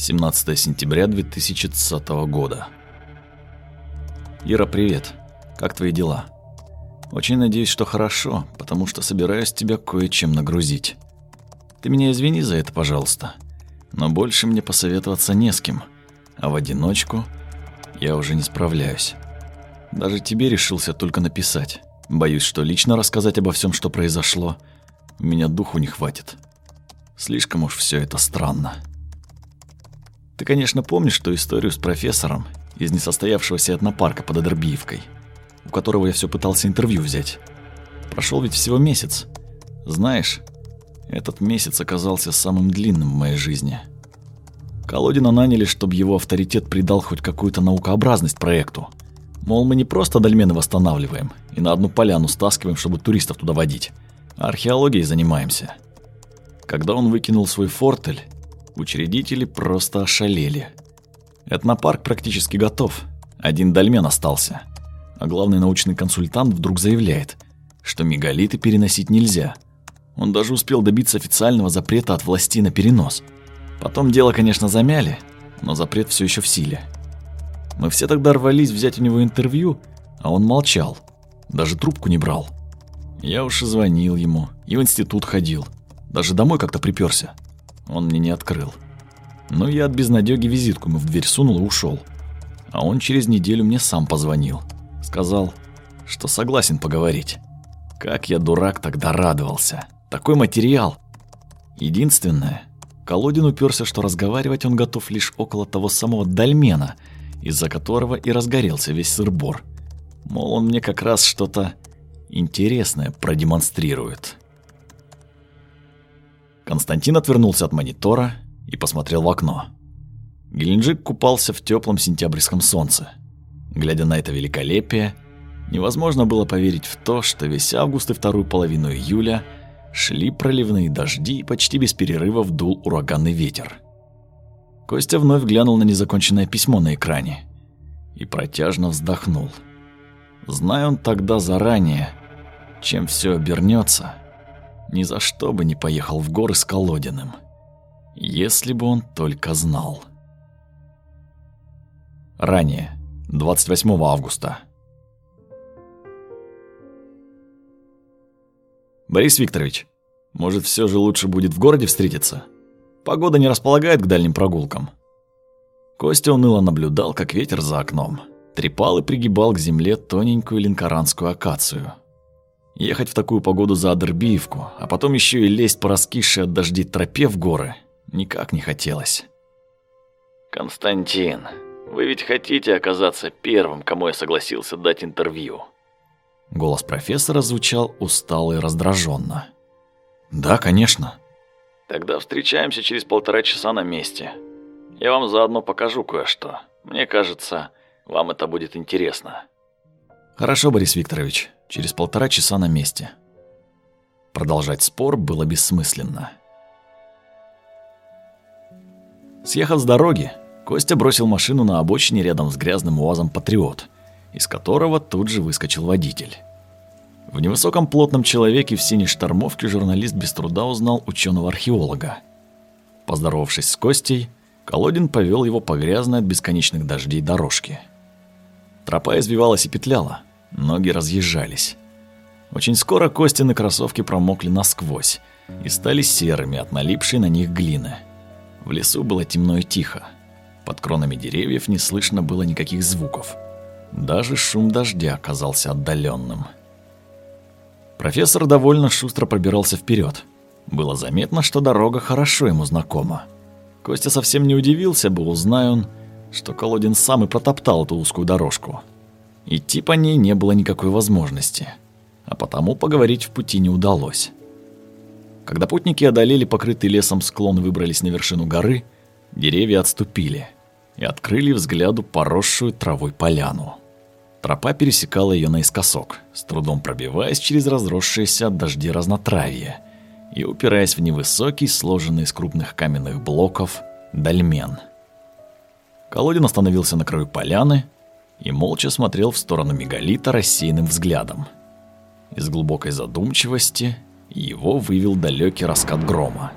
17 сентября 2020 года. Ира, привет. Как твои дела? Очень надеюсь, что хорошо, потому что собираюсь тебя кое-чем нагрузить. Ты меня извини за это, пожалуйста. Но больше мне посоветоваться не с кем, а в одиночку я уже не справляюсь. Даже тебе решился только написать. Боюсь, что лично рассказать обо всем, что произошло, у меня духу не хватит. Слишком уж все это странно. Ты, конечно, помнишь ту историю с профессором из несостоявшегося этнопарка под Адербиевкой, у которого я все пытался интервью взять. Прошел ведь всего месяц. Знаешь, этот месяц оказался самым длинным в моей жизни. Колодина наняли, чтобы его авторитет придал хоть какую-то наукообразность проекту. Мол, мы не просто дольмены восстанавливаем и на одну поляну стаскиваем, чтобы туристов туда водить, а археологией занимаемся. Когда он выкинул свой фортель, Учредители просто ошалели. Этнопарк практически готов. Один дольмен остался. А главный научный консультант вдруг заявляет, что мегалиты переносить нельзя. Он даже успел добиться официального запрета от власти на перенос. Потом дело, конечно, замяли, но запрет все еще в силе. Мы все тогда рвались взять у него интервью, а он молчал. Даже трубку не брал. Я уж и звонил ему, и в институт ходил. Даже домой как-то приперся. Он мне не открыл. Но я от безнадёги визитку ему в дверь сунул и ушел. А он через неделю мне сам позвонил. Сказал, что согласен поговорить. Как я, дурак, тогда радовался. Такой материал. Единственное, Колодин уперся, что разговаривать он готов лишь около того самого дольмена, из-за которого и разгорелся весь сырбор. Мол, он мне как раз что-то интересное продемонстрирует. Константин отвернулся от монитора и посмотрел в окно. Геленджик купался в теплом сентябрьском солнце. Глядя на это великолепие, невозможно было поверить в то, что весь август и вторую половину июля шли проливные дожди и почти без перерыва вдул ураганный ветер. Костя вновь глянул на незаконченное письмо на экране и протяжно вздохнул. Зная он тогда заранее, чем все обернется, ни за что бы не поехал в горы с Колодиным. Если бы он только знал. Ранее, 28 августа. Борис Викторович, может, все же лучше будет в городе встретиться? Погода не располагает к дальним прогулкам. Костя уныло наблюдал, как ветер за окном трепал и пригибал к земле тоненькую линкоранскую акацию. Ехать в такую погоду за Адербиевку, а потом еще и лезть по раскисшей от дождей тропе в горы никак не хотелось. «Константин, вы ведь хотите оказаться первым, кому я согласился дать интервью?» Голос профессора звучал устало и раздраженно. «Да, конечно». «Тогда встречаемся через полтора часа на месте. Я вам заодно покажу кое-что. Мне кажется, вам это будет интересно». «Хорошо, Борис Викторович через полтора часа на месте. Продолжать спор было бессмысленно. Съехав с дороги, Костя бросил машину на обочине рядом с грязным УАЗом «Патриот», из которого тут же выскочил водитель. В невысоком плотном человеке в синей штормовке журналист без труда узнал ученого-археолога. Поздоровавшись с Костей, Колодин повел его по грязной от бесконечных дождей дорожке. Тропа извивалась и петляла, Ноги разъезжались. Очень скоро Костины кроссовки промокли насквозь и стали серыми от налипшей на них глины. В лесу было темно и тихо. Под кронами деревьев не слышно было никаких звуков. Даже шум дождя казался отдаленным. Профессор довольно шустро пробирался вперед. Было заметно, что дорога хорошо ему знакома. Костя совсем не удивился бы, узная он, что Колодин сам и протоптал эту узкую дорожку. Идти по ней не было никакой возможности, а потому поговорить в пути не удалось. Когда путники одолели покрытый лесом склон и выбрались на вершину горы, деревья отступили и открыли взгляду поросшую травой поляну. Тропа пересекала ее наискосок, с трудом пробиваясь через разросшиеся от дождей разнотравье и упираясь в невысокий, сложенный из крупных каменных блоков, дольмен. Колодин остановился на краю поляны, и молча смотрел в сторону мегалита рассеянным взглядом. Из глубокой задумчивости его вывел далекий раскат грома.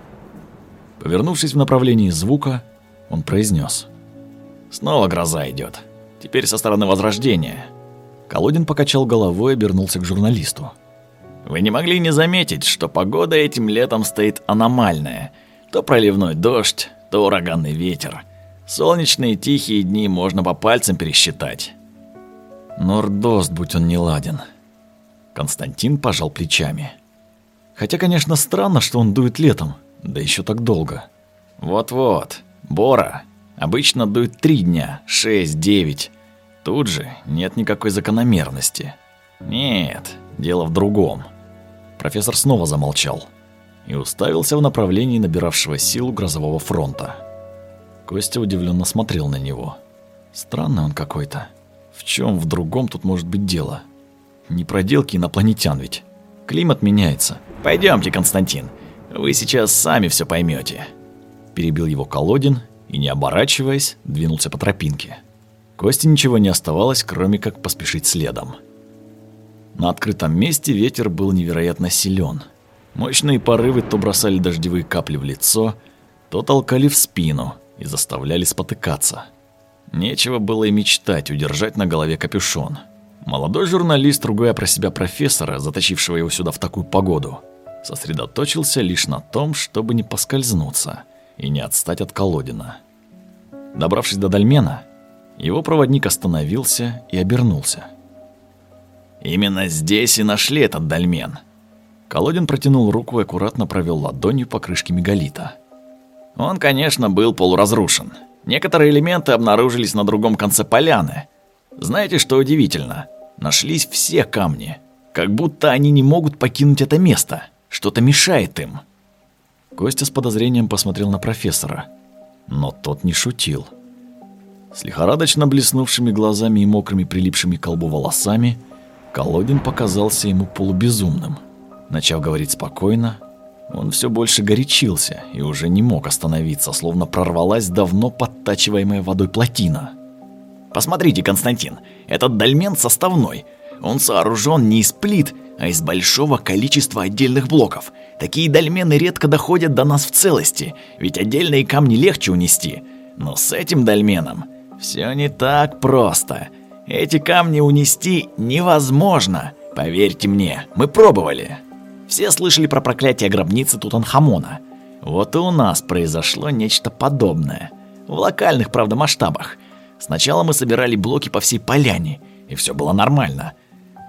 Повернувшись в направлении звука, он произнес. «Снова гроза идет. Теперь со стороны Возрождения». Колодин покачал головой и обернулся к журналисту. «Вы не могли не заметить, что погода этим летом стоит аномальная. То проливной дождь, то ураганный ветер. Солнечные тихие дни можно по пальцам пересчитать». Нордост, будь он не ладен. Константин пожал плечами. Хотя, конечно, странно, что он дует летом, да еще так долго. Вот-вот, Бора. Обычно дует три дня, шесть, девять. Тут же нет никакой закономерности. Нет, дело в другом. Профессор снова замолчал и уставился в направлении набиравшего силу грозового фронта. Костя удивленно смотрел на него. Странный он какой-то. В чем в другом тут может быть дело? Не проделки инопланетян ведь. Климат меняется. Пойдемте, Константин. Вы сейчас сами все поймете. Перебил его Колодин и, не оборачиваясь, двинулся по тропинке. Косте ничего не оставалось, кроме как поспешить следом. На открытом месте ветер был невероятно силен. Мощные порывы то бросали дождевые капли в лицо, то толкали в спину и заставляли спотыкаться. Нечего было и мечтать удержать на голове капюшон. Молодой журналист, ругая про себя профессора, заточившего его сюда в такую погоду, сосредоточился лишь на том, чтобы не поскользнуться и не отстать от Колодина. Добравшись до Дальмена, его проводник остановился и обернулся. «Именно здесь и нашли этот дольмен». Колодин протянул руку и аккуратно провел ладонью по крышке мегалита. Он, конечно, был полуразрушен. Некоторые элементы обнаружились на другом конце поляны. Знаете, что удивительно? Нашлись все камни. Как будто они не могут покинуть это место. Что-то мешает им. Костя с подозрением посмотрел на профессора. Но тот не шутил. С лихорадочно блеснувшими глазами и мокрыми прилипшими к колбу волосами, Колодин показался ему полубезумным. Начав говорить спокойно, он все больше горячился и уже не мог остановиться, словно прорвалась давно подтачиваемая водой плотина. «Посмотрите, Константин, этот дольмен составной. Он сооружен не из плит, а из большого количества отдельных блоков. Такие дольмены редко доходят до нас в целости, ведь отдельные камни легче унести. Но с этим дольменом все не так просто. Эти камни унести невозможно. Поверьте мне, мы пробовали. Все слышали про проклятие гробницы Тутанхамона. Вот и у нас произошло нечто подобное. В локальных, правда, масштабах. Сначала мы собирали блоки по всей поляне, и все было нормально.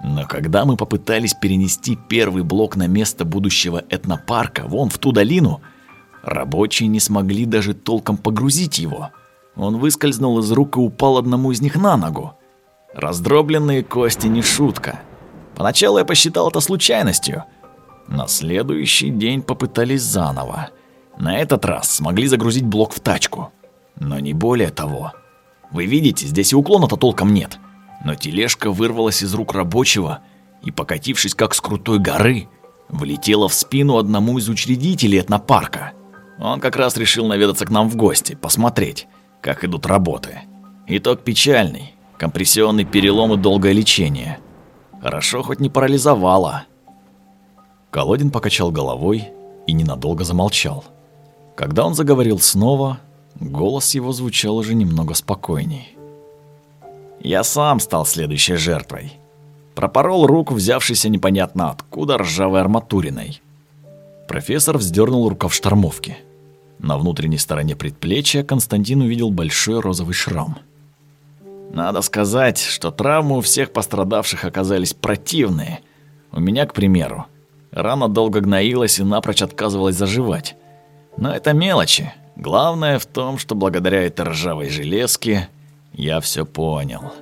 Но когда мы попытались перенести первый блок на место будущего этнопарка, вон в ту долину, рабочие не смогли даже толком погрузить его – он выскользнул из рук и упал одному из них на ногу. Раздробленные кости не шутка. Поначалу я посчитал это случайностью. На следующий день попытались заново. На этот раз смогли загрузить блок в тачку. Но не более того. Вы видите, здесь и уклона-то толком нет. Но тележка вырвалась из рук рабочего и, покатившись как с крутой горы, влетела в спину одному из учредителей этнопарка. Он как раз решил наведаться к нам в гости, посмотреть, как идут работы. Итог печальный. Компрессионный перелом и долгое лечение. Хорошо хоть не парализовало. Колодин покачал головой и ненадолго замолчал. Когда он заговорил снова, голос его звучал уже немного спокойней. Я сам стал следующей жертвой. Пропорол руку, взявшийся непонятно откуда ржавой арматуриной. Профессор вздернул рукав штормовки. На внутренней стороне предплечья Константин увидел большой розовый шрам. Надо сказать, что травмы у всех пострадавших оказались противные. У меня, к примеру, рана долго гноилась и напрочь отказывалась заживать. Но это мелочи. Главное в том, что благодаря этой ржавой железке я все понял.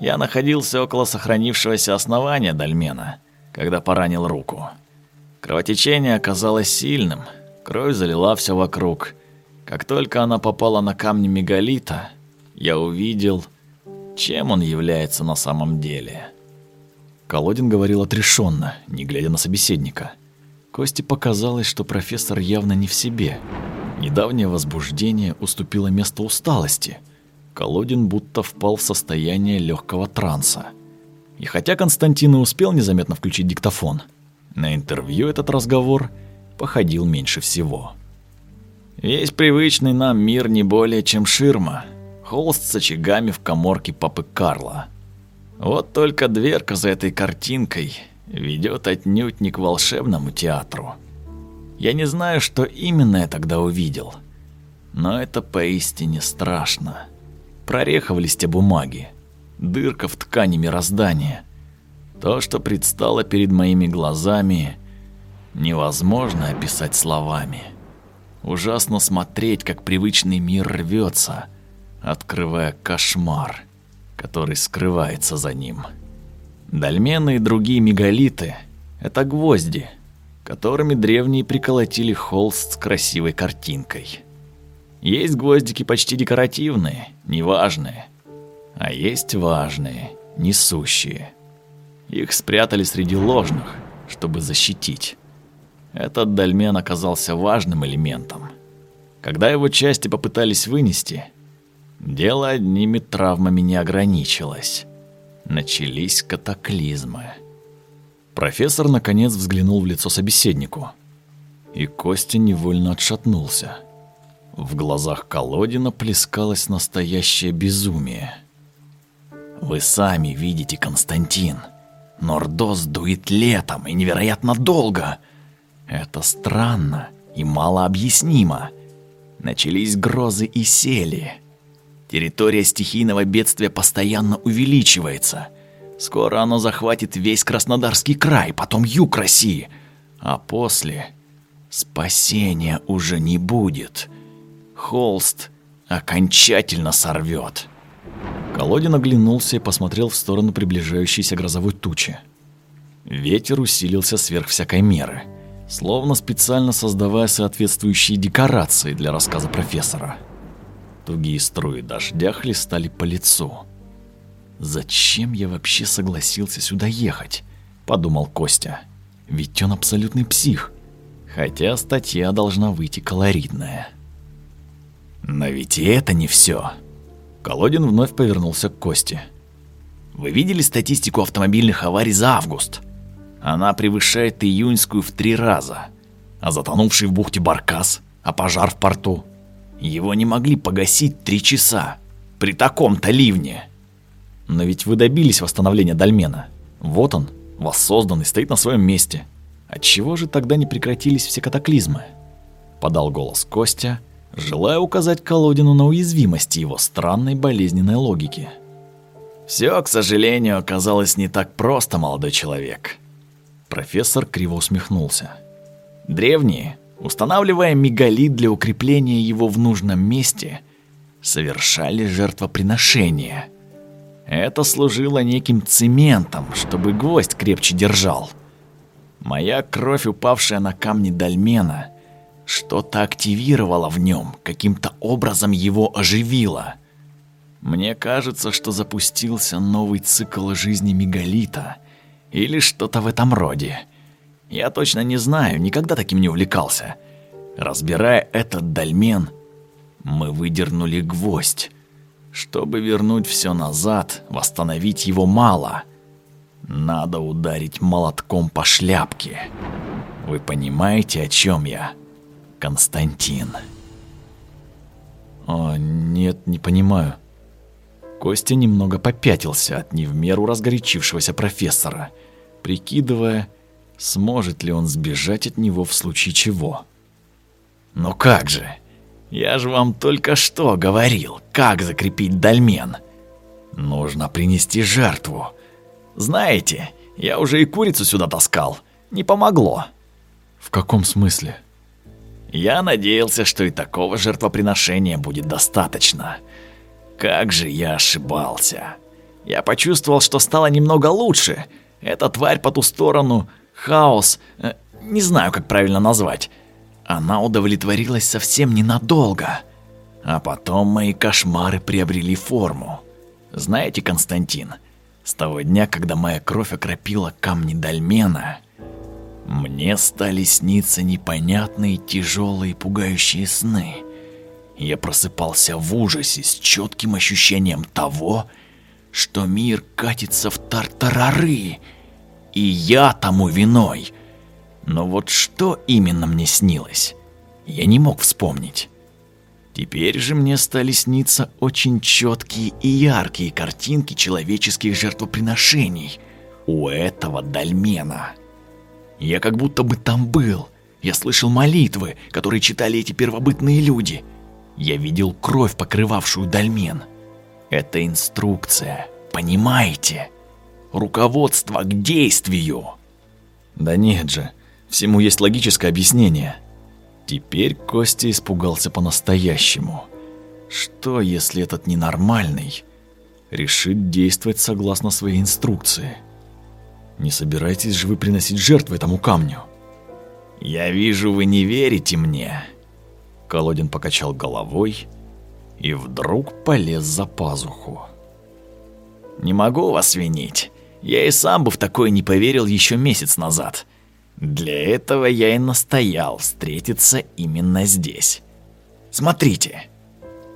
Я находился около сохранившегося основания дольмена, когда поранил руку. Кровотечение оказалось сильным – Кровь залила все вокруг. Как только она попала на камни мегалита, я увидел, чем он является на самом деле. Колодин говорил отрешенно, не глядя на собеседника. Кости показалось, что профессор явно не в себе. Недавнее возбуждение уступило место усталости. Колодин будто впал в состояние легкого транса. И хотя Константин и успел незаметно включить диктофон, на интервью этот разговор – походил меньше всего. Весь привычный нам мир не более чем ширма. Холст с очагами в коморке папы Карла. Вот только дверка за этой картинкой ведет отнюдь не к волшебному театру. Я не знаю, что именно я тогда увидел, но это поистине страшно. Прореха в листе бумаги, дырка в ткани мироздания. То, что предстало перед моими глазами, невозможно описать словами. Ужасно смотреть, как привычный мир рвется, открывая кошмар, который скрывается за ним. Дольмены и другие мегалиты – это гвозди, которыми древние приколотили холст с красивой картинкой. Есть гвоздики почти декоративные, неважные, а есть важные, несущие. Их спрятали среди ложных, чтобы защитить. Этот дольмен оказался важным элементом. Когда его части попытались вынести, дело одними травмами не ограничилось. Начались катаклизмы. Профессор наконец взглянул в лицо собеседнику, и Костя невольно отшатнулся. В глазах Колодина плескалось настоящее безумие. «Вы сами видите, Константин. Нордос дует летом и невероятно долго. Это странно и малообъяснимо. Начались грозы и сели. Территория стихийного бедствия постоянно увеличивается. Скоро оно захватит весь Краснодарский край, потом юг России. А после спасения уже не будет. Холст окончательно сорвет. Колодин оглянулся и посмотрел в сторону приближающейся грозовой тучи. Ветер усилился сверх всякой меры, словно специально создавая соответствующие декорации для рассказа профессора. Тугие струи дождя хлестали по лицу. «Зачем я вообще согласился сюда ехать?» – подумал Костя. «Ведь он абсолютный псих, хотя статья должна выйти колоритная». «Но ведь и это не все», Колодин вновь повернулся к Косте. Вы видели статистику автомобильных аварий за август? Она превышает июньскую в три раза. А затонувший в бухте Баркас, а пожар в порту. Его не могли погасить три часа. При таком-то ливне. Но ведь вы добились восстановления Дальмена. Вот он, воссозданный, стоит на своем месте. Отчего же тогда не прекратились все катаклизмы? Подал голос Костя, желая указать Колодину на уязвимости его странной болезненной логики. «Все, к сожалению, оказалось не так просто, молодой человек». Профессор криво усмехнулся. «Древние, устанавливая мегалит для укрепления его в нужном месте, совершали жертвоприношение. Это служило неким цементом, чтобы гвоздь крепче держал. Моя кровь, упавшая на камни дольмена, что-то активировало в нем, каким-то образом его оживило. Мне кажется, что запустился новый цикл жизни мегалита или что-то в этом роде. Я точно не знаю, никогда таким не увлекался. Разбирая этот дольмен, мы выдернули гвоздь. Чтобы вернуть все назад, восстановить его мало. Надо ударить молотком по шляпке. Вы понимаете, о чем я? Константин. О, нет, не понимаю. Костя немного попятился от не в меру разгорячившегося профессора, прикидывая, сможет ли он сбежать от него в случае чего. «Ну как же? Я же вам только что говорил, как закрепить дольмен. Нужно принести жертву. Знаете, я уже и курицу сюда таскал. Не помогло». «В каком смысле?» Я надеялся, что и такого жертвоприношения будет достаточно. Как же я ошибался. Я почувствовал, что стало немного лучше. Эта тварь по ту сторону, хаос, э, не знаю, как правильно назвать. Она удовлетворилась совсем ненадолго. А потом мои кошмары приобрели форму. Знаете, Константин, с того дня, когда моя кровь окропила камни Дальмена, мне стали сниться непонятные, тяжелые, пугающие сны. Я просыпался в ужасе с четким ощущением того, что мир катится в тартарары, и я тому виной. Но вот что именно мне снилось, я не мог вспомнить. Теперь же мне стали сниться очень четкие и яркие картинки человеческих жертвоприношений у этого дольмена. Я как будто бы там был. Я слышал молитвы, которые читали эти первобытные люди. Я видел кровь, покрывавшую дольмен. Это инструкция, понимаете? Руководство к действию. Да нет же, всему есть логическое объяснение – Теперь Костя испугался по-настоящему. Что, если этот ненормальный решит действовать согласно своей инструкции? Не собираетесь же вы приносить жертву этому камню? Я вижу, вы не верите мне. Колодин покачал головой и вдруг полез за пазуху. Не могу вас винить. Я и сам бы в такое не поверил еще месяц назад. Для этого я и настоял встретиться именно здесь. Смотрите.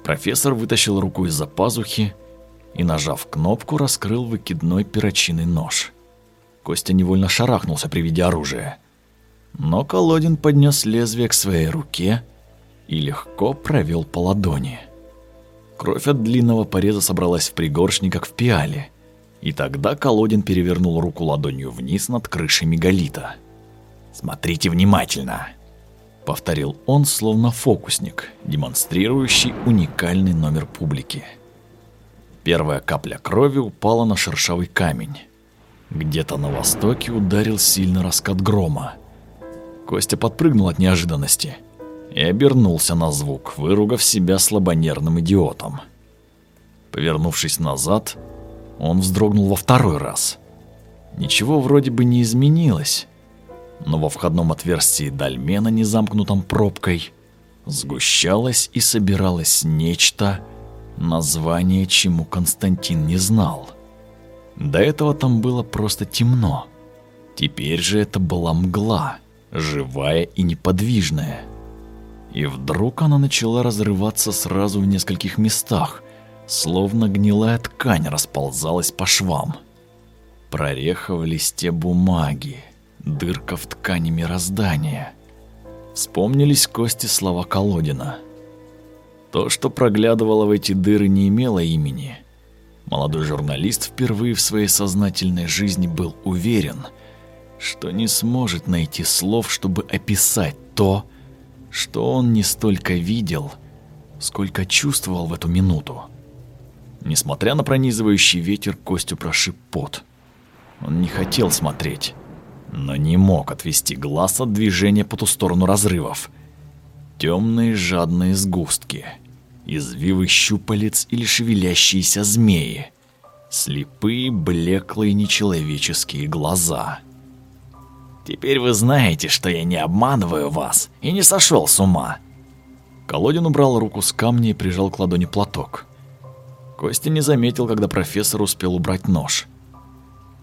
Профессор вытащил руку из-за пазухи и, нажав кнопку, раскрыл выкидной перочинный нож. Костя невольно шарахнулся при виде оружия. Но Колодин поднес лезвие к своей руке и легко провел по ладони. Кровь от длинного пореза собралась в пригоршни, как в пиале. И тогда Колодин перевернул руку ладонью вниз над крышей мегалита. Смотрите внимательно, повторил он, словно фокусник, демонстрирующий уникальный номер публики. Первая капля крови упала на шершавый камень. Где-то на востоке ударил сильный раскат грома. Костя подпрыгнул от неожиданности и обернулся на звук, выругав себя слабонервным идиотом. Повернувшись назад, он вздрогнул во второй раз. Ничего вроде бы не изменилось, но во входном отверстии дольмена, не замкнутом пробкой, сгущалось и собиралось нечто, название чему Константин не знал. До этого там было просто темно. Теперь же это была мгла, живая и неподвижная. И вдруг она начала разрываться сразу в нескольких местах, словно гнилая ткань расползалась по швам. Прореха в листе бумаги, дырка в ткани мироздания. Вспомнились кости слова Колодина. То, что проглядывало в эти дыры, не имело имени. Молодой журналист впервые в своей сознательной жизни был уверен, что не сможет найти слов, чтобы описать то, что он не столько видел, сколько чувствовал в эту минуту. Несмотря на пронизывающий ветер, Костю прошиб пот. Он не хотел смотреть но не мог отвести глаз от движения по ту сторону разрывов. Темные жадные сгустки, извивы щупалец или шевелящиеся змеи, слепые, блеклые нечеловеческие глаза. «Теперь вы знаете, что я не обманываю вас и не сошел с ума». Колодин убрал руку с камня и прижал к ладони платок. Костя не заметил, когда профессор успел убрать нож.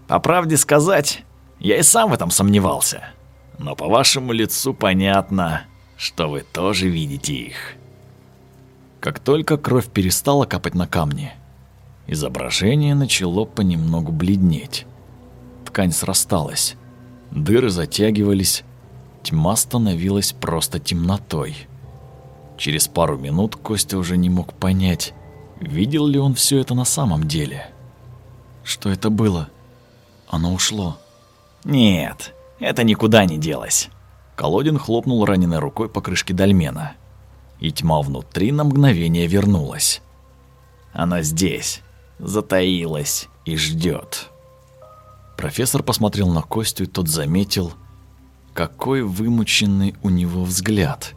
«По правде сказать, я и сам в этом сомневался. Но по вашему лицу понятно, что вы тоже видите их. Как только кровь перестала капать на камни, изображение начало понемногу бледнеть. Ткань срасталась, дыры затягивались, тьма становилась просто темнотой. Через пару минут Костя уже не мог понять, видел ли он все это на самом деле. Что это было? Оно ушло. Нет, это никуда не делось. Колодин хлопнул раненой рукой по крышке дольмена, и тьма внутри на мгновение вернулась. Она здесь, затаилась и ждет. Профессор посмотрел на Костю, и тот заметил, какой вымученный у него взгляд.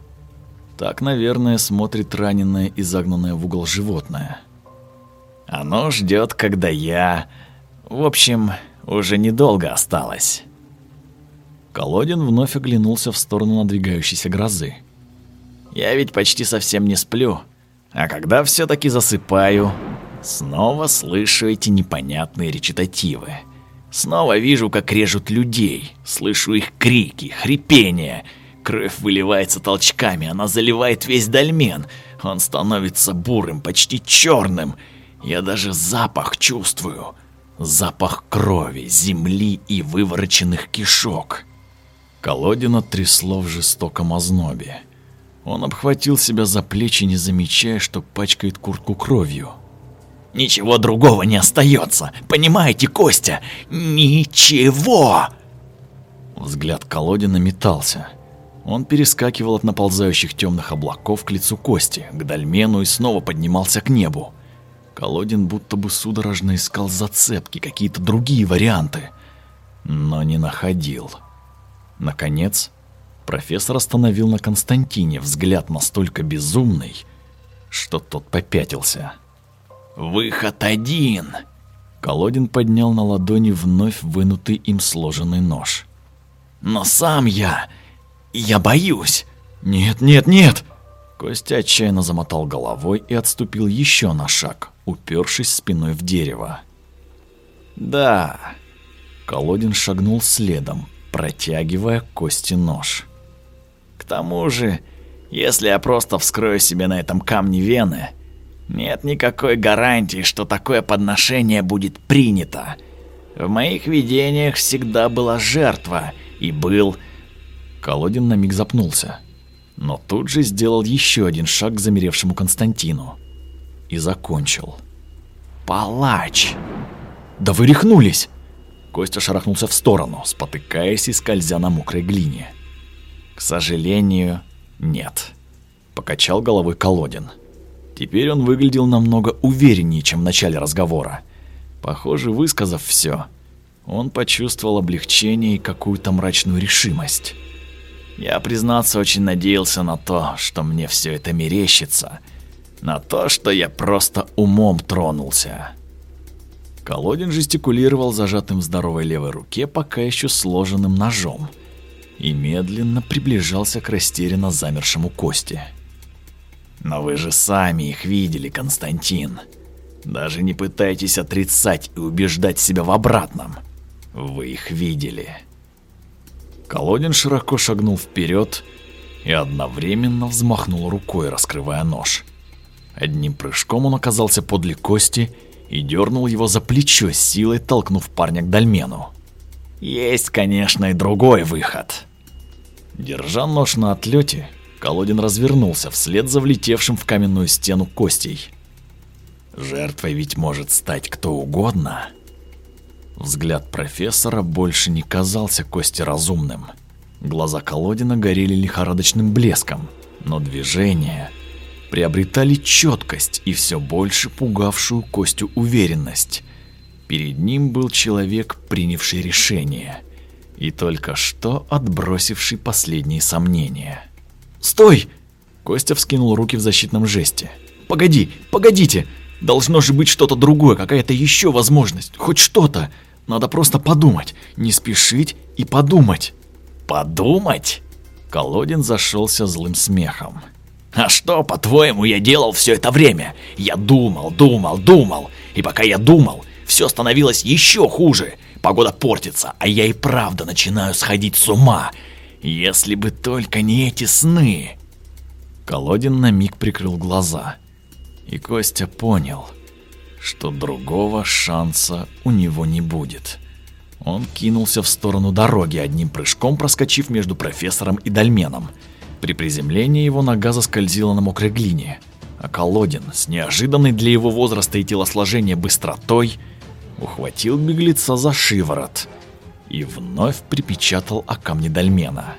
Так, наверное, смотрит раненое и загнанное в угол животное. Оно ждет, когда я... В общем, уже недолго осталось. Колодин вновь оглянулся в сторону надвигающейся грозы. Я ведь почти совсем не сплю, а когда все таки засыпаю, снова слышу эти непонятные речитативы. Снова вижу, как режут людей, слышу их крики, хрипения. Кровь выливается толчками, она заливает весь дольмен. Он становится бурым, почти черным. Я даже запах чувствую. Запах крови, земли и вывороченных кишок. Колодина трясло в жестоком ознобе. Он обхватил себя за плечи, не замечая, что пачкает куртку кровью. Ничего другого не остается, понимаете, Костя? Ничего! Взгляд Колодина метался. Он перескакивал от наползающих темных облаков к лицу Кости, к дольмену и снова поднимался к небу. Колодин будто бы судорожно искал зацепки, какие-то другие варианты, но не находил. Наконец, профессор остановил на Константине взгляд настолько безумный, что тот попятился. «Выход один!» Колодин поднял на ладони вновь вынутый им сложенный нож. «Но сам я... я боюсь!» «Нет, нет, нет!» Костя отчаянно замотал головой и отступил еще на шаг, упершись спиной в дерево. «Да...» Колодин шагнул следом, протягивая Кости нож. «К тому же, если я просто вскрою себе на этом камне вены, нет никакой гарантии, что такое подношение будет принято. В моих видениях всегда была жертва, и был...» Колодин на миг запнулся, но тут же сделал еще один шаг к замеревшему Константину и закончил. «Палач!» «Да вы рехнулись!» Костя шарахнулся в сторону, спотыкаясь и скользя на мокрой глине. «К сожалению, нет», — покачал головой Колодин. Теперь он выглядел намного увереннее, чем в начале разговора. Похоже, высказав все, он почувствовал облегчение и какую-то мрачную решимость. «Я, признаться, очень надеялся на то, что мне все это мерещится, на то, что я просто умом тронулся». Колодин жестикулировал зажатым в здоровой левой руке пока еще сложенным ножом и медленно приближался к растерянно замершему Косте. «Но вы же сами их видели, Константин. Даже не пытайтесь отрицать и убеждать себя в обратном. Вы их видели». Колодин широко шагнул вперед и одновременно взмахнул рукой, раскрывая нож. Одним прыжком он оказался подле Кости и дернул его за плечо, силой толкнув парня к дольмену. Есть, конечно, и другой выход. Держа нож на отлете, Колодин развернулся вслед за влетевшим в каменную стену Костей. Жертвой ведь может стать кто угодно. Взгляд профессора больше не казался Косте разумным. Глаза Колодина горели лихорадочным блеском, но движения приобретали четкость и все больше пугавшую Костю уверенность. Перед ним был человек, принявший решение, и только что отбросивший последние сомнения. «Стой!» Костя вскинул руки в защитном жесте. «Погоди, погодите! Должно же быть что-то другое, какая-то еще возможность, хоть что-то. Надо просто подумать, не спешить и подумать». «Подумать?» Колодин зашелся злым смехом. А что, по-твоему, я делал все это время? Я думал, думал, думал. И пока я думал, все становилось еще хуже. Погода портится, а я и правда начинаю сходить с ума. Если бы только не эти сны. Колодин на миг прикрыл глаза. И Костя понял, что другого шанса у него не будет. Он кинулся в сторону дороги, одним прыжком проскочив между профессором и дольменом. При приземлении его нога заскользила на мокрой глине, а Колодин с неожиданной для его возраста и телосложения быстротой ухватил беглеца за шиворот и вновь припечатал о камне дольмена.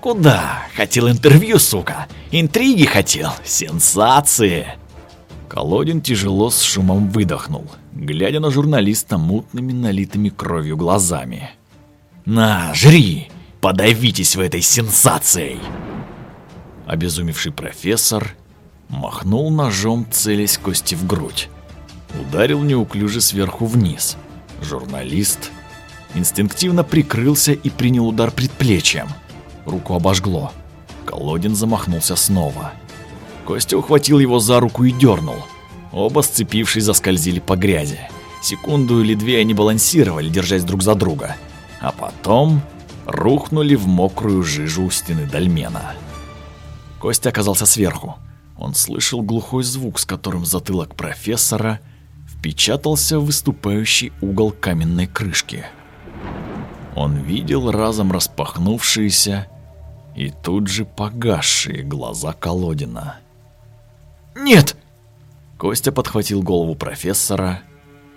«Куда? Хотел интервью, сука! Интриги хотел! Сенсации!» Колодин тяжело с шумом выдохнул, глядя на журналиста мутными налитыми кровью глазами. «На, жри! Подавитесь в этой сенсацией!» Обезумевший профессор махнул ножом, целясь Кости в грудь. Ударил неуклюже сверху вниз. Журналист инстинктивно прикрылся и принял удар предплечьем. Руку обожгло. Колодин замахнулся снова. Костя ухватил его за руку и дернул. Оба, сцепившись, заскользили по грязи. Секунду или две они балансировали, держась друг за друга. А потом рухнули в мокрую жижу у стены дольмена. Костя оказался сверху. Он слышал глухой звук, с которым затылок профессора впечатался в выступающий угол каменной крышки. Он видел разом распахнувшиеся и тут же погасшие глаза Колодина. «Нет!» Костя подхватил голову профессора,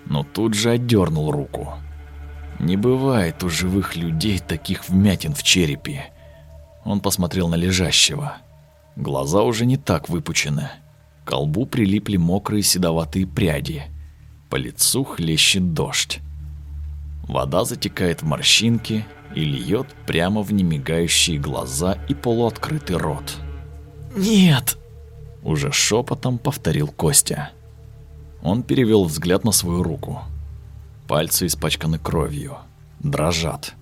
но тут же отдернул руку. Не бывает у живых людей таких вмятин в черепе. Он посмотрел на лежащего. Глаза уже не так выпучены. К колбу прилипли мокрые седоватые пряди. По лицу хлещет дождь. Вода затекает в морщинки и льет прямо в немигающие глаза и полуоткрытый рот. «Нет!» Уже шепотом повторил Костя. Он перевел взгляд на свою руку. Пальцы испачканы кровью, дрожат.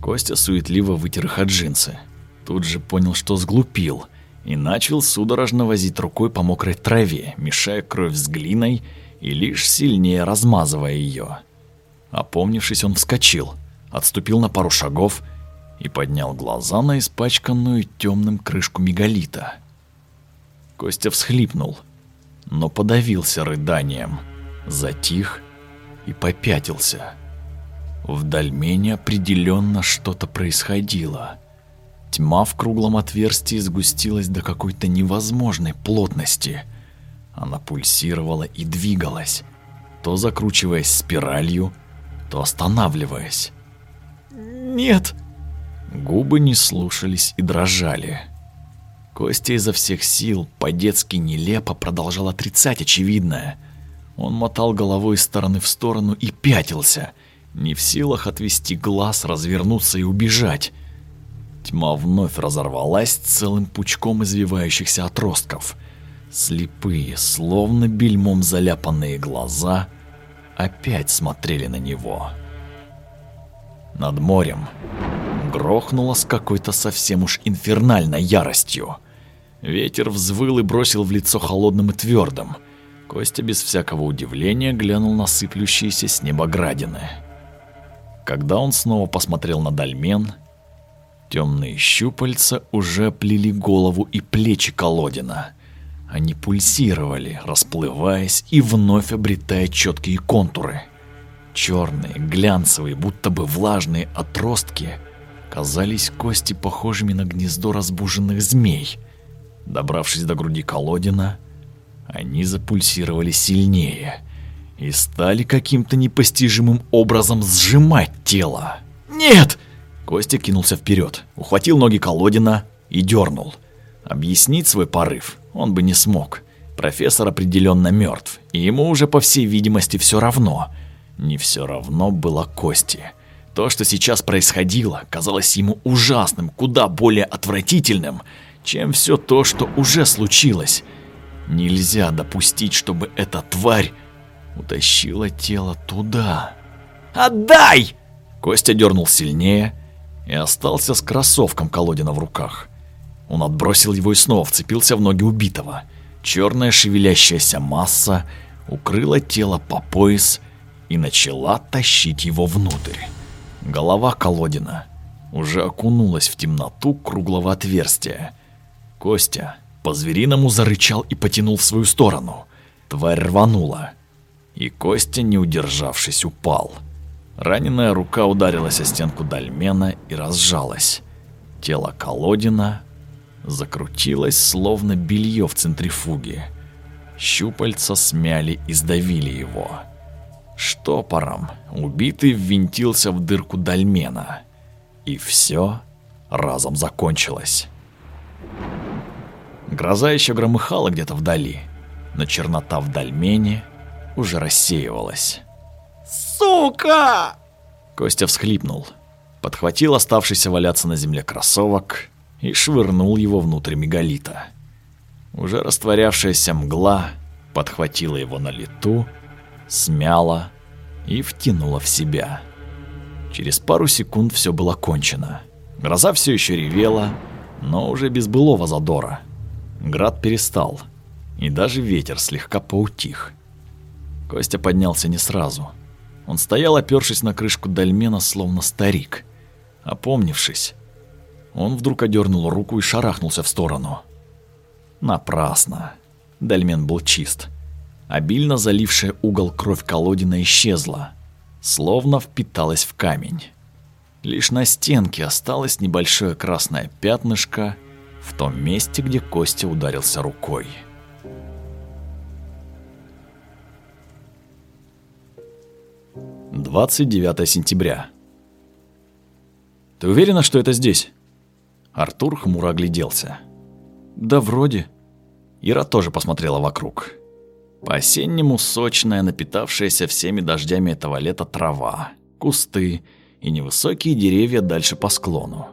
Костя суетливо вытер их от джинсы. Тут же понял, что сглупил, и начал судорожно возить рукой по мокрой траве, мешая кровь с глиной и лишь сильнее размазывая ее. Опомнившись, он вскочил, отступил на пару шагов и поднял глаза на испачканную темным крышку мегалита. Костя всхлипнул, но подавился рыданием, затих и попятился. В дальмене определенно что-то происходило. Тьма в круглом отверстии сгустилась до какой-то невозможной плотности. Она пульсировала и двигалась, то закручиваясь спиралью, то останавливаясь. «Нет!» Губы не слушались и дрожали. Костя изо всех сил, по-детски нелепо продолжал отрицать очевидное. Он мотал головой из стороны в сторону и пятился, не в силах отвести глаз, развернуться и убежать. Тьма вновь разорвалась целым пучком извивающихся отростков. Слепые, словно бельмом заляпанные глаза, опять смотрели на него. Над морем грохнуло с какой-то совсем уж инфернальной яростью. Ветер взвыл и бросил в лицо холодным и твердым. Костя без всякого удивления глянул на сыплющиеся с неба градины. Когда он снова посмотрел на дольмен, темные щупальца уже плели голову и плечи колодина. Они пульсировали, расплываясь и вновь обретая четкие контуры. Черные, глянцевые, будто бы влажные отростки казались кости похожими на гнездо разбуженных змей. Добравшись до груди колодина, они запульсировали сильнее и стали каким-то непостижимым образом сжимать тело. «Нет!» Костя кинулся вперед, ухватил ноги колодина и дернул. Объяснить свой порыв он бы не смог. Профессор определенно мертв, и ему уже, по всей видимости, все равно. Не все равно было Кости. То, что сейчас происходило, казалось ему ужасным, куда более отвратительным, чем все то, что уже случилось. Нельзя допустить, чтобы эта тварь утащила тело туда. «Отдай!» Костя дернул сильнее и остался с кроссовком колодина в руках. Он отбросил его и снова вцепился в ноги убитого. Черная шевелящаяся масса укрыла тело по пояс и начала тащить его внутрь. Голова колодина уже окунулась в темноту круглого отверстия. Костя по-звериному зарычал и потянул в свою сторону. Тварь рванула, и Костя, не удержавшись, упал. Раненая рука ударилась о стенку дольмена и разжалась. Тело колодина закрутилось, словно белье в центрифуге. Щупальца смяли и сдавили его. Штопором убитый ввинтился в дырку дольмена. И все разом закончилось. Гроза еще громыхала где-то вдали, но чернота в дольмене уже рассеивалась. «Сука!» Костя всхлипнул, подхватил оставшийся валяться на земле кроссовок и швырнул его внутрь мегалита. Уже растворявшаяся мгла подхватила его на лету, смяла и втянула в себя. Через пару секунд все было кончено. Гроза все еще ревела, но уже без былого задора. Град перестал, и даже ветер слегка поутих. Костя поднялся не сразу. Он стоял, опершись на крышку дольмена, словно старик. Опомнившись, он вдруг одернул руку и шарахнулся в сторону. Напрасно. Дольмен был чист. Обильно залившая угол кровь колодина исчезла, словно впиталась в камень. Лишь на стенке осталось небольшое красное пятнышко в том месте, где Костя ударился рукой. Двадцать девятое сентября. Ты уверена, что это здесь? Артур хмуро огляделся. Да вроде. Ира тоже посмотрела вокруг. По-осеннему сочная, напитавшаяся всеми дождями этого лета трава, кусты и невысокие деревья дальше по склону.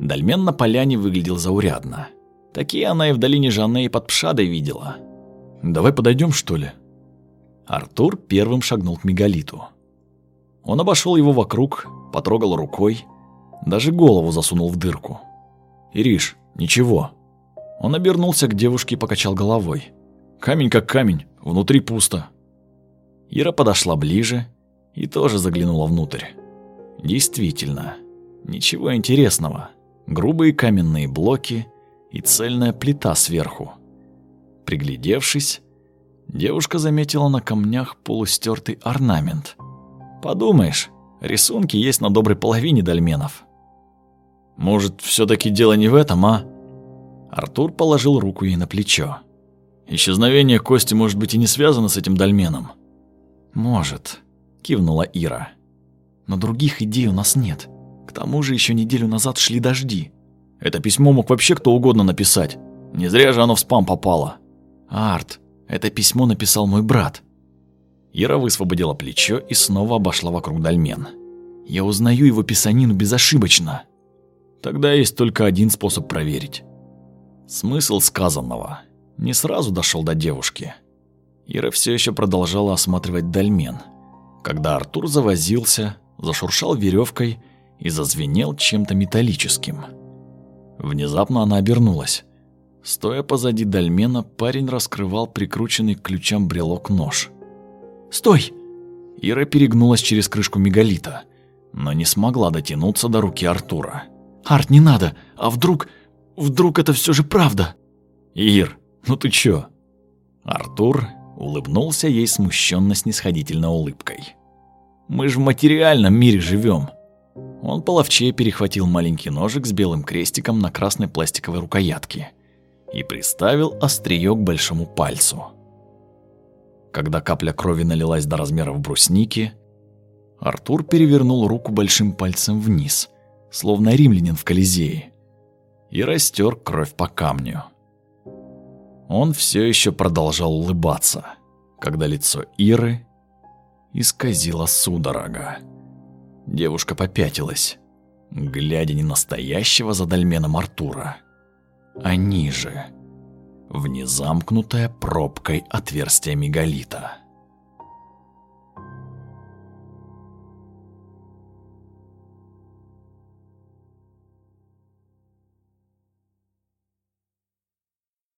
Дольмен на поляне выглядел заурядно. Такие она и в долине Жанне и под Пшадой видела. «Давай подойдем, что ли?» Артур первым шагнул к мегалиту. Он обошел его вокруг, потрогал рукой, даже голову засунул в дырку. «Ириш, ничего». Он обернулся к девушке и покачал головой. «Камень как камень, внутри пусто». Ира подошла ближе и тоже заглянула внутрь. Действительно, ничего интересного. Грубые каменные блоки и цельная плита сверху. Приглядевшись, девушка заметила на камнях полустертый орнамент. Подумаешь, рисунки есть на доброй половине дольменов. Может, все-таки дело не в этом, а? Артур положил руку ей на плечо. Исчезновение Кости может быть и не связано с этим дольменом. Может, кивнула Ира. Но других идей у нас нет. К тому же еще неделю назад шли дожди. Это письмо мог вообще кто угодно написать. Не зря же оно в спам попало. Арт, это письмо написал мой брат. Ира высвободила плечо и снова обошла вокруг дольмен. Я узнаю его писанину безошибочно. Тогда есть только один способ проверить. Смысл сказанного не сразу дошел до девушки. Ира все еще продолжала осматривать дольмен, когда Артур завозился, зашуршал веревкой и зазвенел чем-то металлическим. Внезапно она обернулась. Стоя позади дольмена, парень раскрывал прикрученный к ключам брелок нож. «Стой!» Ира перегнулась через крышку мегалита, но не смогла дотянуться до руки Артура. «Арт, не надо! А вдруг... вдруг это все же правда?» «Ир, ну ты чё?» Артур улыбнулся ей смущенно-снисходительно улыбкой. «Мы же в материальном мире живем. Он половчее перехватил маленький ножик с белым крестиком на красной пластиковой рукоятке и приставил острие к большому пальцу. Когда капля крови налилась до размеров брусники, Артур перевернул руку большим пальцем вниз – словно римлянин в Колизее, и растер кровь по камню. Он все еще продолжал улыбаться, когда лицо Иры исказило судорога. Девушка попятилась, глядя не настоящего за дольменом Артура, а ниже, в незамкнутое пробкой отверстие мегалита.